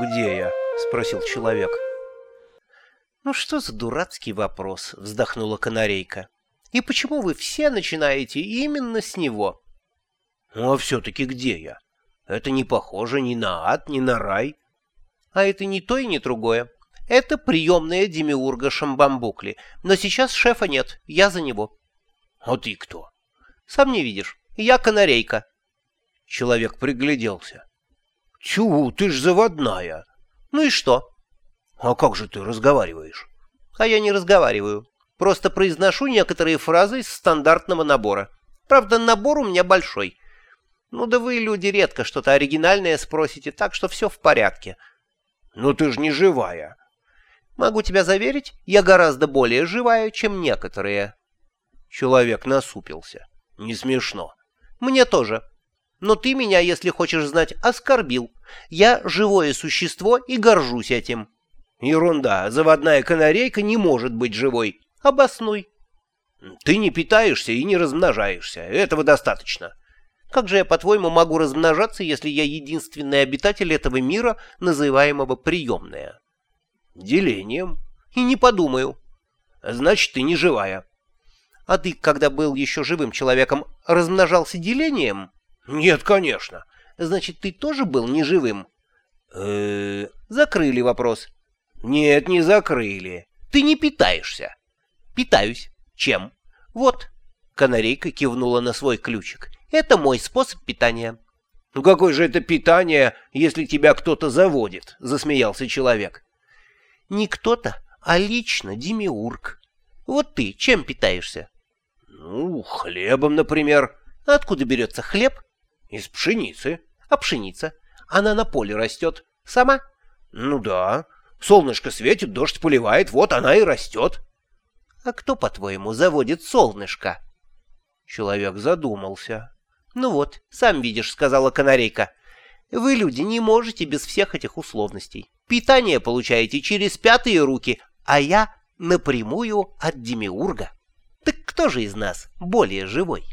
«Где я?» — спросил человек. «Ну что за дурацкий вопрос?» — вздохнула канарейка. «И почему вы все начинаете именно с него?» «Ну а все-таки где я? Это не похоже ни на ад, ни на рай». «А это не то и не другое. Это приемная демиурга Шамбамбукли, но сейчас шефа нет, я за него». «А ты кто?» «Сам не видишь, я канарейка». Человек пригляделся. «Чего? Ты ж заводная!» «Ну и что?» «А как же ты разговариваешь?» «А я не разговариваю. Просто произношу некоторые фразы из стандартного набора. Правда, набор у меня большой. Ну да вы, люди, редко что-то оригинальное спросите, так что все в порядке». «Ну ты ж не живая!» «Могу тебя заверить, я гораздо более живая, чем некоторые». Человек насупился. «Не смешно». «Мне тоже но ты меня, если хочешь знать, оскорбил. Я живое существо и горжусь этим». «Ерунда, заводная канарейка не может быть живой. Обоснуй». «Ты не питаешься и не размножаешься. Этого достаточно». «Как же я, по-твоему, могу размножаться, если я единственный обитатель этого мира, называемого приемная?» «Делением». «И не подумаю». «Значит, ты не живая». «А ты, когда был еще живым человеком, размножался делением?» «Нет, конечно. Значит, ты тоже был неживым?» э -э Закрыли вопрос. «Нет, не закрыли. Ты не питаешься». «Питаюсь. Чем?» «Вот». Канарейка кивнула на свой ключик. «Это мой способ питания». «Ну какое же это питание, если тебя кто-то заводит?» — засмеялся человек. «Не кто-то, а лично Демиург. Вот ты чем питаешься?» «Ну, хлебом, например». «Откуда берется хлеб?» Из пшеницы. А пшеница? Она на поле растет. Сама? Ну да. Солнышко светит, дождь поливает, вот она и растет. А кто, по-твоему, заводит солнышко? Человек задумался. Ну вот, сам видишь, сказала канарейка. Вы, люди, не можете без всех этих условностей. Питание получаете через пятые руки, а я напрямую от Демиурга. Так кто же из нас более живой?